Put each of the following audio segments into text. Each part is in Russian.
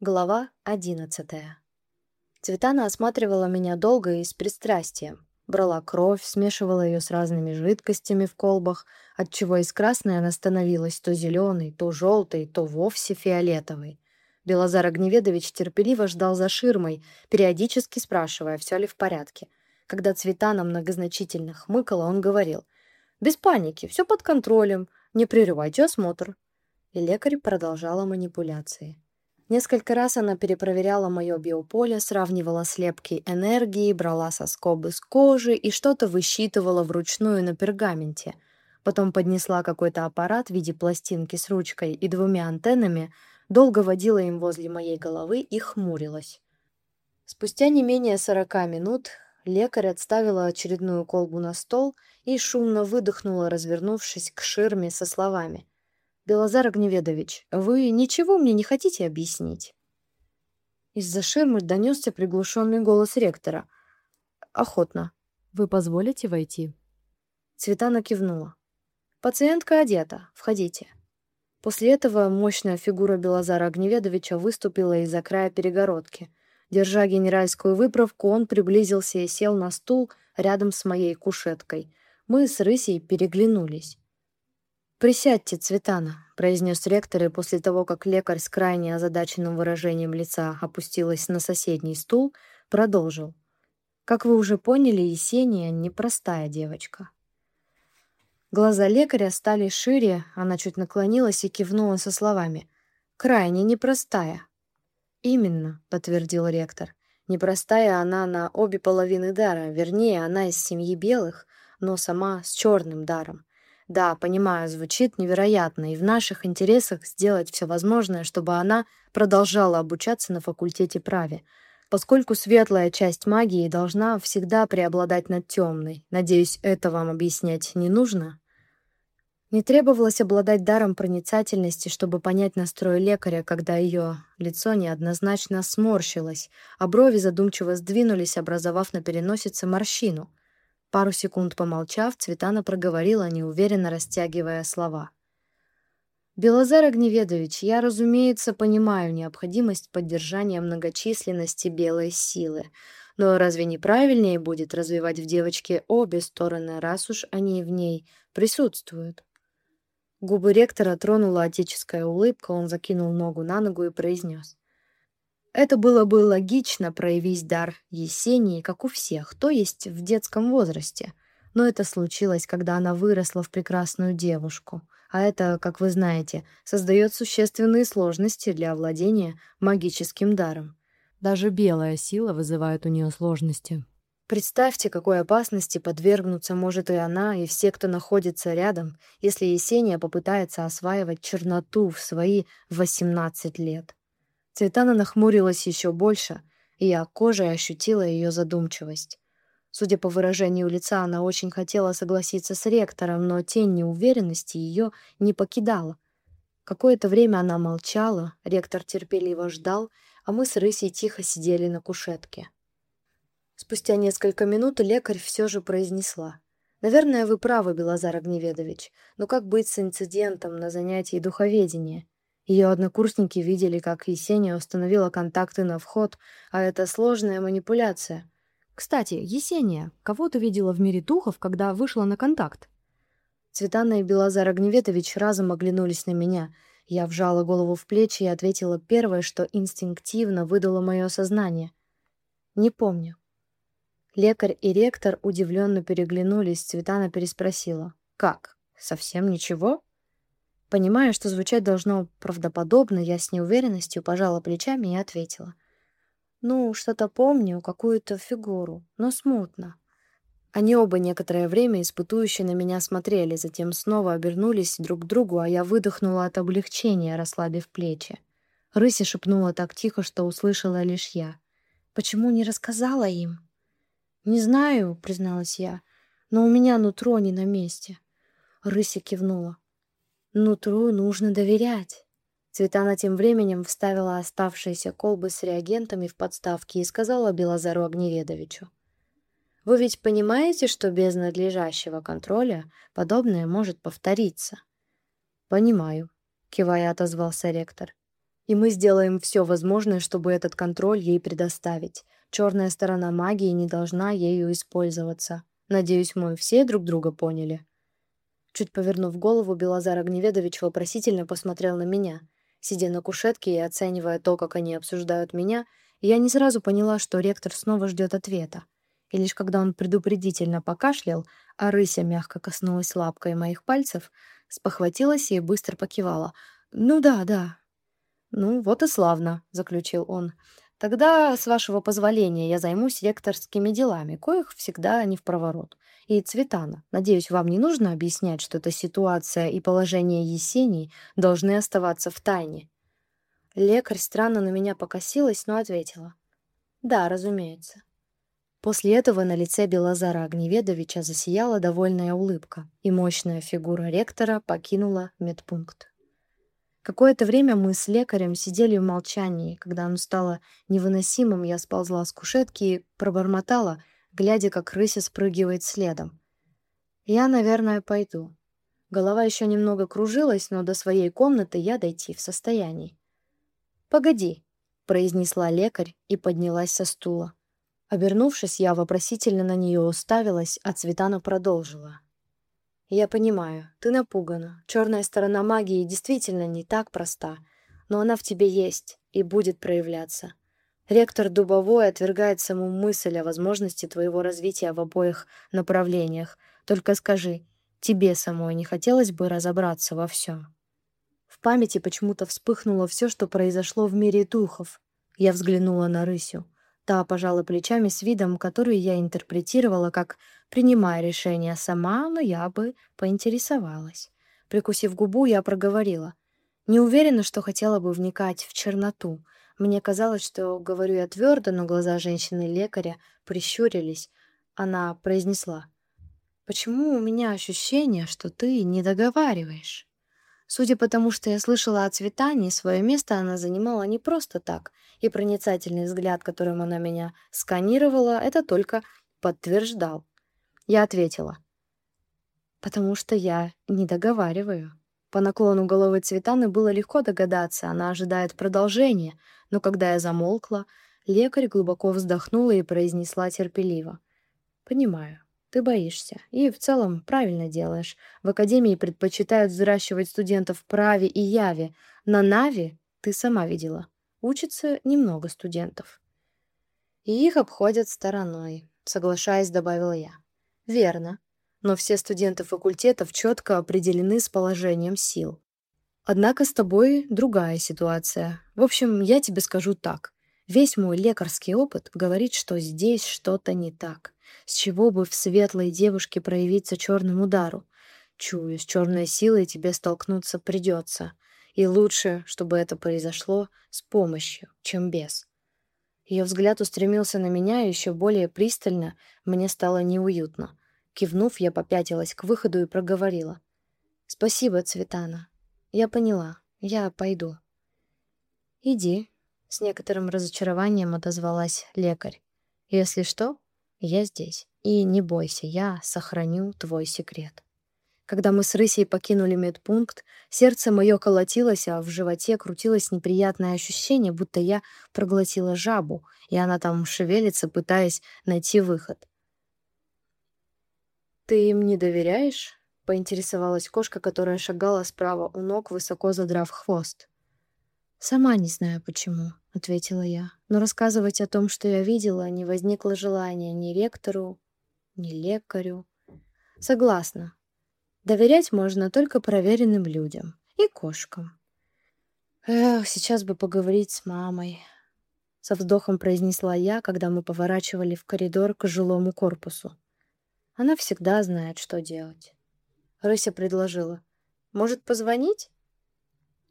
Глава одиннадцатая. Цветана осматривала меня долго и с пристрастием. Брала кровь, смешивала ее с разными жидкостями в колбах, отчего из красной она становилась то зеленой, то желтой, то вовсе фиолетовой. Белозар Огневедович терпеливо ждал за ширмой, периодически спрашивая, все ли в порядке. Когда Цветана многозначительно хмыкала, он говорил, «Без паники, все под контролем, не прерывайте осмотр». И лекарь продолжала манипуляции. Несколько раз она перепроверяла мое биополе, сравнивала слепки энергии, брала соскобы с кожи и что-то высчитывала вручную на пергаменте. Потом поднесла какой-то аппарат в виде пластинки с ручкой и двумя антеннами, долго водила им возле моей головы и хмурилась. Спустя не менее сорока минут лекарь отставила очередную колбу на стол и шумно выдохнула, развернувшись к ширме со словами — Белозар Огневедович, вы ничего мне не хотите объяснить?» Из-за ширмы донесся приглушенный голос ректора. «Охотно. Вы позволите войти?» Цветана кивнула. «Пациентка одета. Входите». После этого мощная фигура Белозара Огневедовича выступила из-за края перегородки. Держа генеральскую выправку, он приблизился и сел на стул рядом с моей кушеткой. Мы с Рысей переглянулись. «Присядьте, Цветана», — произнес ректор, и после того, как лекарь с крайне озадаченным выражением лица опустилась на соседний стул, продолжил. «Как вы уже поняли, Есения — непростая девочка». Глаза лекаря стали шире, она чуть наклонилась и кивнула со словами. «Крайне непростая». «Именно», — подтвердил ректор. «Непростая она на обе половины дара, вернее, она из семьи белых, но сама с черным даром. Да, понимаю, звучит невероятно, и в наших интересах сделать все возможное, чтобы она продолжала обучаться на факультете праве, поскольку светлая часть магии должна всегда преобладать над темной. Надеюсь, это вам объяснять не нужно? Не требовалось обладать даром проницательности, чтобы понять настрой лекаря, когда ее лицо неоднозначно сморщилось, а брови задумчиво сдвинулись, образовав на переносице морщину — Пару секунд помолчав, Цветана проговорила, неуверенно растягивая слова. «Белозар Огневедович, я, разумеется, понимаю необходимость поддержания многочисленности белой силы, но разве не правильнее будет развивать в девочке обе стороны, раз уж они в ней присутствуют?» Губы ректора тронула отеческая улыбка, он закинул ногу на ногу и произнес. Это было бы логично проявить дар Есении, как у всех, то есть в детском возрасте. Но это случилось, когда она выросла в прекрасную девушку. А это, как вы знаете, создает существенные сложности для овладения магическим даром. Даже белая сила вызывает у нее сложности. Представьте, какой опасности подвергнуться может и она, и все, кто находится рядом, если Есения попытается осваивать черноту в свои 18 лет. Цветана нахмурилась еще больше, и я кожей ощутила ее задумчивость. Судя по выражению лица, она очень хотела согласиться с ректором, но тень неуверенности ее не покидала. Какое-то время она молчала, ректор терпеливо ждал, а мы с Рысей тихо сидели на кушетке. Спустя несколько минут лекарь все же произнесла. «Наверное, вы правы, Белозар Огневедович, но как быть с инцидентом на занятии духоведения? Ее однокурсники видели, как Есения установила контакты на вход, а это сложная манипуляция. «Кстати, Есения, кого ты видела в мире духов, когда вышла на контакт?» Цветана и Белозар Огневетович разом оглянулись на меня. Я вжала голову в плечи и ответила первое, что инстинктивно выдало мое сознание. «Не помню». Лекарь и ректор удивленно переглянулись, Цветана переспросила. «Как? Совсем ничего?» Понимая, что звучать должно правдоподобно, я с неуверенностью пожала плечами и ответила. «Ну, что-то помню, какую-то фигуру, но смутно». Они оба некоторое время испытующе на меня смотрели, затем снова обернулись друг к другу, а я выдохнула от облегчения, расслабив плечи. Рыся шепнула так тихо, что услышала лишь я. «Почему не рассказала им?» «Не знаю», — призналась я, — «но у меня нутро не на месте». Рыся кивнула. Нутру нужно доверять. Цветана тем временем вставила оставшиеся колбы с реагентами в подставки и сказала Белозару Огневедовичу. «Вы ведь понимаете, что без надлежащего контроля подобное может повториться?» «Понимаю», — кивая отозвался ректор. И мы сделаем все возможное, чтобы этот контроль ей предоставить. Черная сторона магии не должна ею использоваться. Надеюсь, мы все друг друга поняли. Чуть повернув голову, Белозар Огневедович вопросительно посмотрел на меня. Сидя на кушетке и оценивая то, как они обсуждают меня, я не сразу поняла, что ректор снова ждет ответа. И лишь когда он предупредительно покашлял, а рыся мягко коснулась лапкой моих пальцев, спохватилась и быстро покивала. «Ну да, да». «Ну, вот и славно», — заключил он. «Тогда, с вашего позволения, я займусь ректорскими делами, коих всегда не в проворот и Цветана. Надеюсь, вам не нужно объяснять, что эта ситуация и положение Есении должны оставаться в тайне. Лекарь странно на меня покосилась, но ответила. Да, разумеется. После этого на лице Белозара Огневедовича засияла довольная улыбка, и мощная фигура ректора покинула медпункт. Какое-то время мы с лекарем сидели в молчании. Когда оно стало невыносимым, я сползла с кушетки и пробормотала — глядя, как рыся спрыгивает следом. «Я, наверное, пойду». Голова еще немного кружилась, но до своей комнаты я дойти в состоянии. «Погоди», — произнесла лекарь и поднялась со стула. Обернувшись, я вопросительно на нее уставилась, а Цветана продолжила. «Я понимаю, ты напугана. Черная сторона магии действительно не так проста, но она в тебе есть и будет проявляться. Ректор Дубовой отвергает саму мысль о возможности твоего развития в обоих направлениях. Только скажи, тебе самой не хотелось бы разобраться во всем? В памяти почему-то вспыхнуло все, что произошло в мире духов. Я взглянула на рысю. Та пожала плечами с видом, который я интерпретировала как «принимая решение сама, но я бы поинтересовалась». Прикусив губу, я проговорила. Не уверена, что хотела бы вникать в черноту — мне казалось, что говорю я твердо, но глаза женщины-лекаря прищурились. Она произнесла. «Почему у меня ощущение, что ты не договариваешь?» Судя по тому, что я слышала о цветании, свое место она занимала не просто так, и проницательный взгляд, которым она меня сканировала, это только подтверждал. Я ответила. «Потому что я не договариваю». По наклону головы Цветаны было легко догадаться, она ожидает продолжения, но когда я замолкла, лекарь глубоко вздохнула и произнесла терпеливо. «Понимаю, ты боишься. И в целом правильно делаешь. В академии предпочитают взращивать студентов праве и яве. На Нави, ты сама видела, учатся немного студентов. И их обходят стороной, соглашаясь, добавила я. Верно но все студенты факультетов четко определены с положением сил. Однако с тобой другая ситуация. В общем, я тебе скажу так. Весь мой лекарский опыт говорит, что здесь что-то не так. С чего бы в светлой девушке проявиться черному удару? Чую, с черной силой тебе столкнуться придется. И лучше, чтобы это произошло с помощью, чем без. Ее взгляд устремился на меня еще более пристально, мне стало неуютно. Кивнув, я попятилась к выходу и проговорила. «Спасибо, Цветана. Я поняла. Я пойду». «Иди», — с некоторым разочарованием отозвалась лекарь. «Если что, я здесь. И не бойся, я сохраню твой секрет». Когда мы с Рысей покинули медпункт, сердце мое колотилось, а в животе крутилось неприятное ощущение, будто я проглотила жабу, и она там шевелится, пытаясь найти выход. «Ты им не доверяешь?» — поинтересовалась кошка, которая шагала справа у ног, высоко задрав хвост. «Сама не знаю, почему», — ответила я. «Но рассказывать о том, что я видела, не возникло желания ни ректору, ни лекарю». «Согласна. Доверять можно только проверенным людям и кошкам». «Эх, сейчас бы поговорить с мамой», — со вздохом произнесла я, когда мы поворачивали в коридор к жилому корпусу. Она всегда знает, что делать. Рыся предложила. Может, позвонить?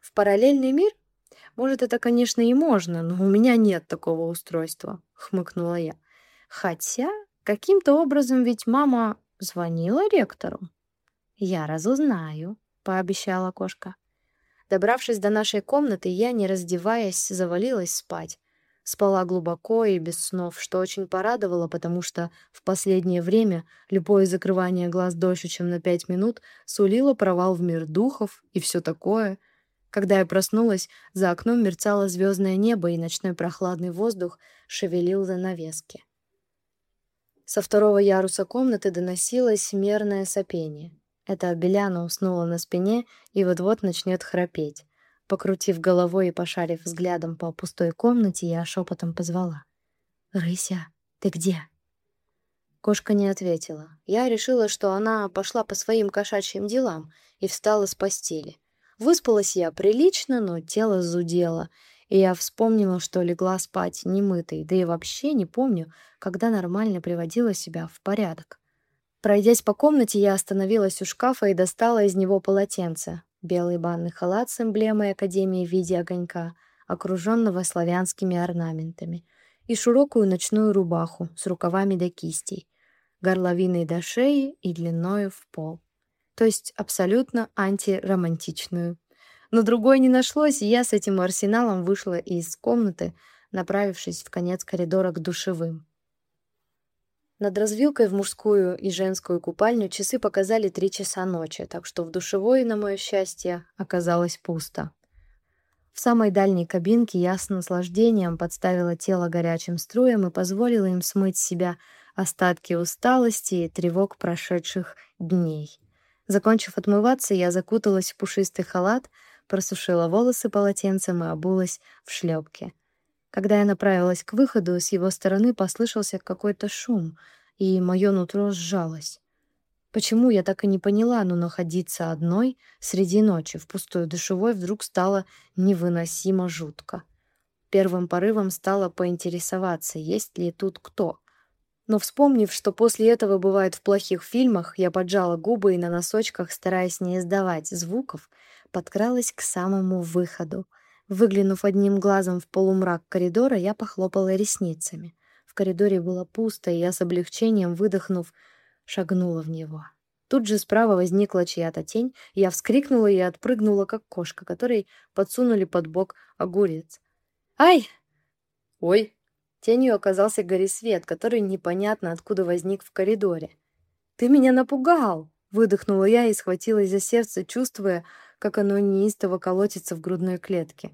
В параллельный мир? Может, это, конечно, и можно, но у меня нет такого устройства, хмыкнула я. Хотя, каким-то образом ведь мама звонила ректору. Я разузнаю, пообещала кошка. Добравшись до нашей комнаты, я, не раздеваясь, завалилась спать. Спала глубоко и без снов, что очень порадовало, потому что в последнее время любое закрывание глаз дольше, чем на пять минут, сулило провал в мир духов и все такое. Когда я проснулась, за окном мерцало звездное небо, и ночной прохладный воздух шевелил занавески. Со второго яруса комнаты доносилось мерное сопение. Это Беляна уснула на спине и вот-вот начнет храпеть. Покрутив головой и пошарив взглядом по пустой комнате, я шепотом позвала. «Рыся, ты где?» Кошка не ответила. Я решила, что она пошла по своим кошачьим делам и встала с постели. Выспалась я прилично, но тело зудело, и я вспомнила, что легла спать немытой, да и вообще не помню, когда нормально приводила себя в порядок. Пройдясь по комнате, я остановилась у шкафа и достала из него полотенце. Белый банный халат с эмблемой Академии в виде огонька, окруженного славянскими орнаментами, и широкую ночную рубаху с рукавами до кистей, горловиной до шеи и длиною в пол то есть абсолютно антиромантичную. Но другой не нашлось, и я с этим арсеналом вышла из комнаты, направившись в конец коридора к душевым. Над развилкой в мужскую и женскую купальню часы показали три часа ночи, так что в душевой, на мое счастье, оказалось пусто. В самой дальней кабинке я с наслаждением подставила тело горячим струям и позволила им смыть с себя остатки усталости и тревог прошедших дней. Закончив отмываться, я закуталась в пушистый халат, просушила волосы полотенцем и обулась в шлепки. Когда я направилась к выходу, с его стороны послышался какой-то шум, и мое нутро сжалось. Почему я так и не поняла, но находиться одной среди ночи в пустой душевой вдруг стало невыносимо жутко. Первым порывом стало поинтересоваться, есть ли тут кто. Но вспомнив, что после этого бывает в плохих фильмах, я поджала губы и на носочках, стараясь не издавать звуков, подкралась к самому выходу. Выглянув одним глазом в полумрак коридора, я похлопала ресницами. В коридоре было пусто, и я с облегчением, выдохнув, шагнула в него. Тут же справа возникла чья-то тень, я вскрикнула и отпрыгнула, как кошка, которой подсунули под бок огурец. «Ай!» «Ой!» Тенью оказался Горисвет, который непонятно откуда возник в коридоре. «Ты меня напугал!» — выдохнула я и схватилась за сердце, чувствуя, как оно неистово колотится в грудной клетке.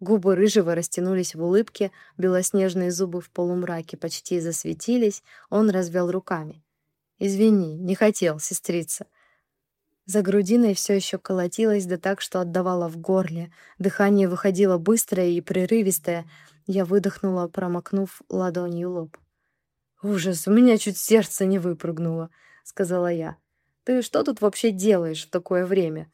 Губы рыжего растянулись в улыбке, белоснежные зубы в полумраке почти засветились, он развел руками. «Извини, не хотел, сестрица». За грудиной все еще колотилось, да так, что отдавало в горле. Дыхание выходило быстрое и прерывистое, я выдохнула, промокнув ладонью лоб. «Ужас, у меня чуть сердце не выпрыгнуло», — сказала я. «Ты что тут вообще делаешь в такое время?»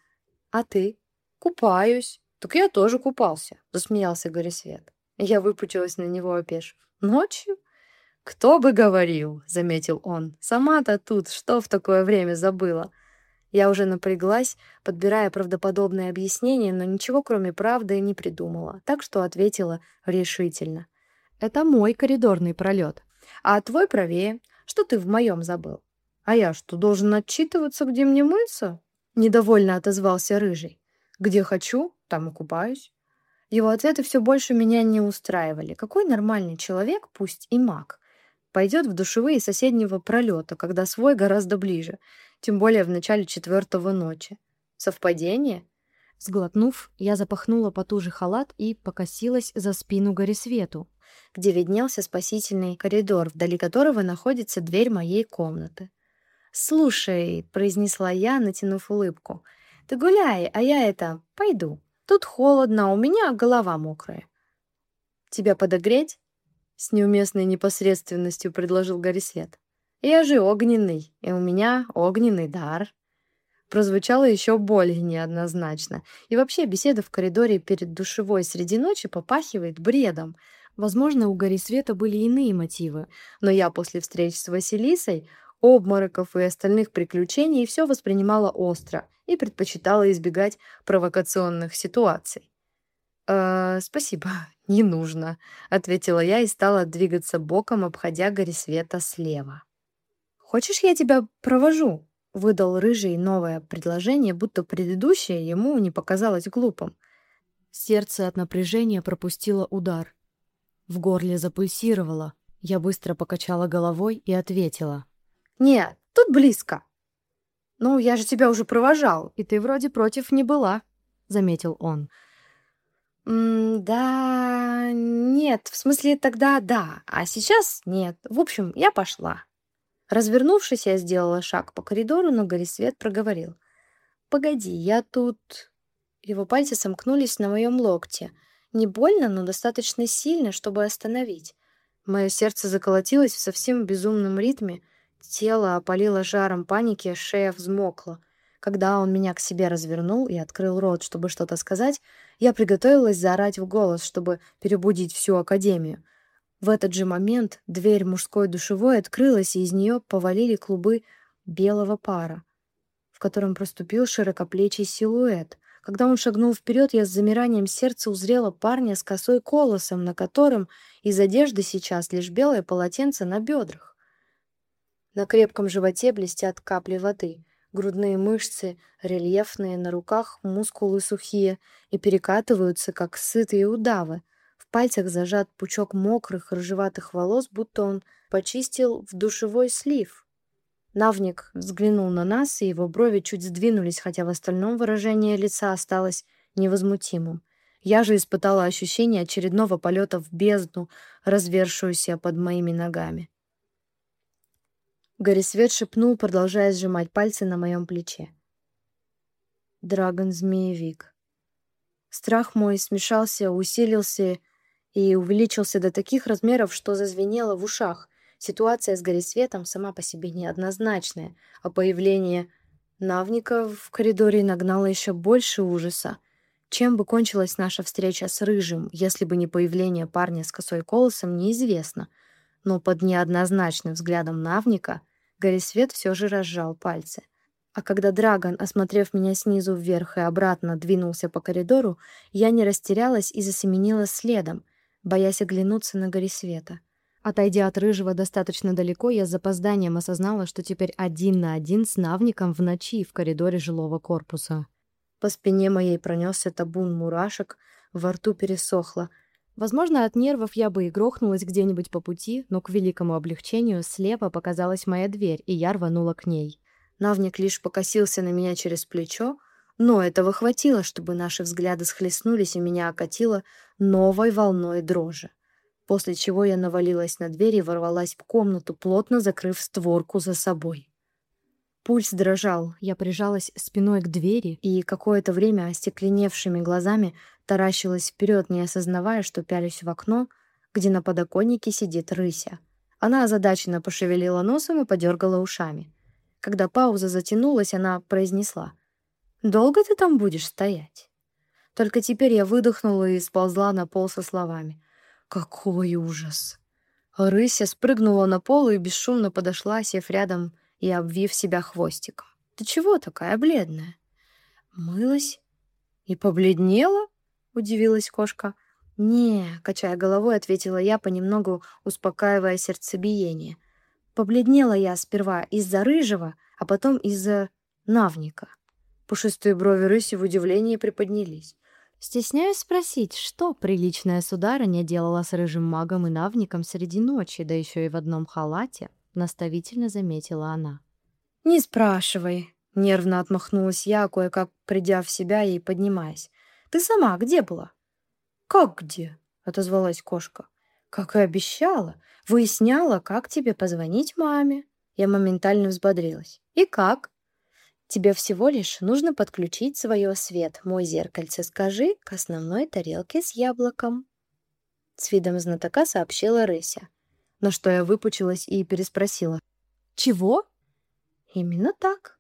«А ты?» «Купаюсь». «Так я тоже купался», — засмеялся Горисвет. Я выпучилась на него, опешив. «Ночью?» «Кто бы говорил», — заметил он. «Сама-то тут что в такое время забыла?» Я уже напряглась, подбирая правдоподобное объяснение, но ничего кроме правды не придумала, так что ответила решительно. «Это мой коридорный пролет. А твой правее. Что ты в моем забыл?» «А я что, должен отчитываться, где мне мыться?» Недовольно отозвался Рыжий. «Где хочу, там и купаюсь». Его ответы все больше меня не устраивали. Какой нормальный человек, пусть и маг, пойдет в душевые соседнего пролета, когда свой гораздо ближе, тем более в начале четвертого ночи. Совпадение? Сглотнув, я запахнула потуже халат и покосилась за спину Горисвету, где виднелся спасительный коридор, вдали которого находится дверь моей комнаты. «Слушай», — произнесла я, натянув улыбку, — «ты гуляй, а я это, пойду. Тут холодно, у меня голова мокрая». «Тебя подогреть?» — с неуместной непосредственностью предложил Горисвет. Я же огненный, и у меня огненный дар. Прозвучало еще более неоднозначно. И вообще беседа в коридоре перед душевой среди ночи попахивает бредом. Возможно, у Гори Света были иные мотивы, но я после встреч с Василисой, обмороков и остальных приключений все воспринимала остро и предпочитала избегать провокационных ситуаций. «Э, «Спасибо, не нужно», — ответила я и стала двигаться боком, обходя Горисвета слева. «Хочешь, я тебя провожу?» — выдал Рыжий новое предложение, будто предыдущее ему не показалось глупым. Сердце от напряжения пропустило удар. В горле запульсировало. Я быстро покачала головой и ответила. «Нет, тут близко». «Ну, я же тебя уже провожал, и ты вроде против не была». заметил он. М да, нет, в смысле тогда да, а сейчас нет. В общем, я пошла. Развернувшись, я сделала шаг по коридору, но Горисвет проговорил. «Погоди, я тут...» Его пальцы сомкнулись на моем локте. Не больно, но достаточно сильно, чтобы остановить. Мое сердце заколотилось в совсем безумном ритме. Тело опалило жаром паники, шея взмокла. Когда он меня к себе развернул и открыл рот, чтобы что-то сказать, я приготовилась заорать в голос, чтобы перебудить всю академию. В этот же момент дверь мужской душевой открылась, и из нее повалили клубы белого пара, в котором проступил широкоплечий силуэт. Когда он шагнул вперед, я с замиранием сердца узрела парня с косой колосом, на котором из одежды сейчас лишь белое полотенце на бедрах. На крепком животе блестят капли воды. Грудные мышцы рельефные, на руках мускулы сухие и перекатываются, как сытые удавы. В пальцах зажат пучок мокрых рыжеватых волос, будто он почистил в душевой слив. Навник взглянул на нас, и его брови чуть сдвинулись, хотя в остальном выражение лица осталось невозмутимым. Я же испытала ощущение очередного полета в бездну, развершуюся под моими ногами. Горисвет шепнул, продолжая сжимать пальцы на моем плече. Драгон-змеевик. Страх мой смешался, усилился и увеличился до таких размеров, что зазвенело в ушах. Ситуация с Горисветом сама по себе неоднозначная, а появление Навника в коридоре нагнало еще больше ужаса. Чем бы кончилась наша встреча с Рыжим, если бы не появление парня с косой колосом, неизвестно. Но под неоднозначным взглядом Навника Горисвет все же разжал пальцы. А когда Драгон, осмотрев меня снизу вверх и обратно, двинулся по коридору, я не растерялась и засеменила следом, боясь оглянуться на Горисвета. Отойдя от рыжего достаточно далеко, я с запозданием осознала, что теперь один на один с навником в ночи в коридоре жилого корпуса. По спине моей пронесся табун мурашек, во рту пересохло. Возможно, от нервов я бы и грохнулась где-нибудь по пути, но к великому облегчению слева показалась моя дверь, и я рванула к ней. Навник лишь покосился на меня через плечо, но этого хватило, чтобы наши взгляды схлестнулись, и меня окатило новой волной дрожи после чего я навалилась на дверь и ворвалась в комнату, плотно закрыв створку за собой. Пульс дрожал, я прижалась спиной к двери и какое-то время остекленевшими глазами таращилась вперед, не осознавая, что пялюсь в окно, где на подоконнике сидит рыся. Она озадаченно пошевелила носом и подергала ушами. Когда пауза затянулась, она произнесла. «Долго ты там будешь стоять?» Только теперь я выдохнула и сползла на пол со словами. Какой ужас! Рыся спрыгнула на пол и бесшумно подошла, сев рядом и обвив себя хвостиком. «Ты чего такая бледная?» «Мылась и побледнела?» — удивилась кошка. «Не», — качая головой, ответила я, понемногу успокаивая сердцебиение. «Побледнела я сперва из-за рыжего, а потом из-за навника». Пушистые брови рыси в удивлении приподнялись. Стесняюсь спросить, что приличная сударыня делала с рыжим магом и навником среди ночи, да еще и в одном халате, наставительно заметила она. «Не спрашивай», — нервно отмахнулась я, кое-как придя в себя и поднимаясь. «Ты сама где была?» «Как где?» — отозвалась кошка. «Как и обещала. Выясняла, как тебе позвонить маме». Я моментально взбодрилась. «И как?» Тебе всего лишь нужно подключить свое свет, мой зеркальце, скажи, к основной тарелке с яблоком. С видом знатока сообщила Рыся. На что я выпучилась и переспросила. «Чего?» «Именно так».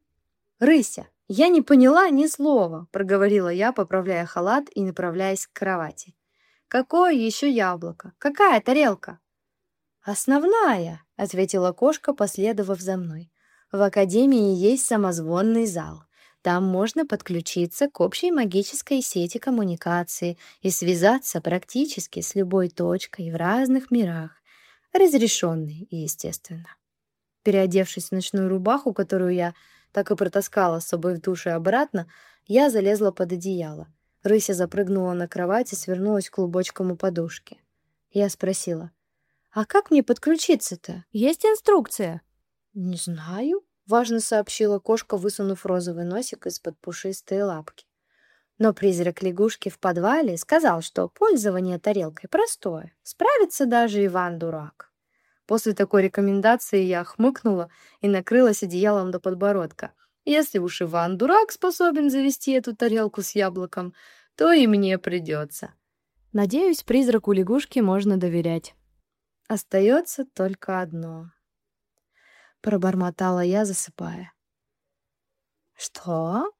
«Рыся, я не поняла ни слова», — проговорила я, поправляя халат и направляясь к кровати. «Какое еще яблоко? Какая тарелка?» «Основная», — ответила кошка, последовав за мной. В Академии есть самозвонный зал. Там можно подключиться к общей магической сети коммуникации и связаться практически с любой точкой в разных мирах. Разрешенный, естественно. Переодевшись в ночную рубаху, которую я так и протаскала с собой в душе обратно, я залезла под одеяло. Рыся запрыгнула на кровать и свернулась клубочком у подушки. Я спросила, «А как мне подключиться-то? Есть инструкция?» «Не знаю», — важно сообщила кошка, высунув розовый носик из-под пушистой лапки. Но призрак лягушки в подвале сказал, что пользование тарелкой простое, справится даже Иван-дурак. После такой рекомендации я хмыкнула и накрылась одеялом до подбородка. Если уж Иван-дурак способен завести эту тарелку с яблоком, то и мне придется. Надеюсь, призраку лягушки можно доверять. Остается только одно. Пробормотала я, засыпая. Что?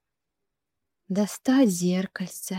Достать зеркальце.